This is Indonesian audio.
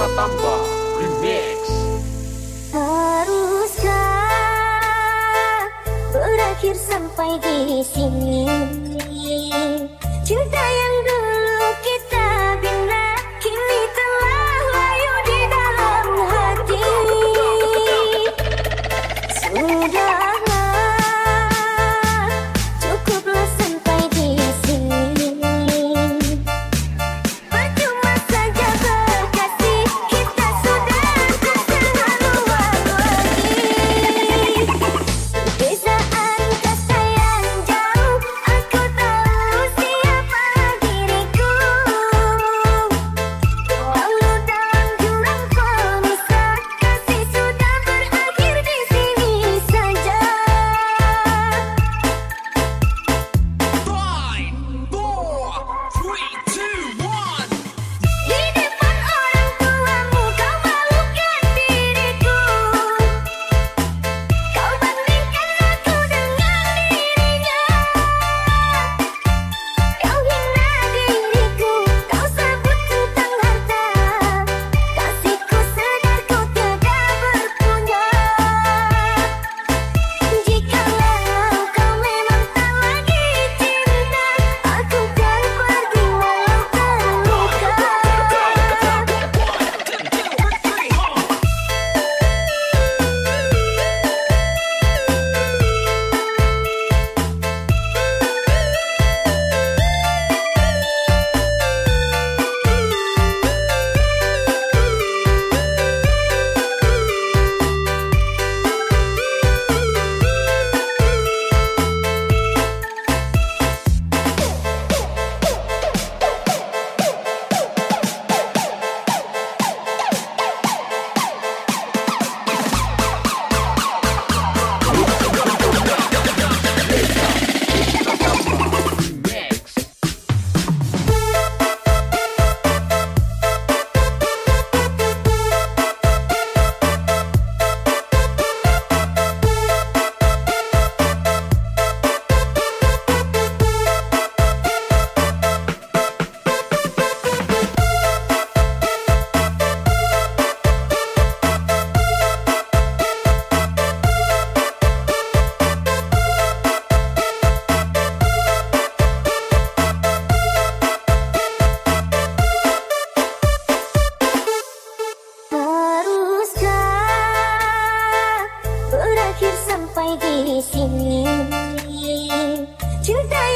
Remix. Haruskah berakhir sampai di sini. Cinta berakhir sampai di sini Cinta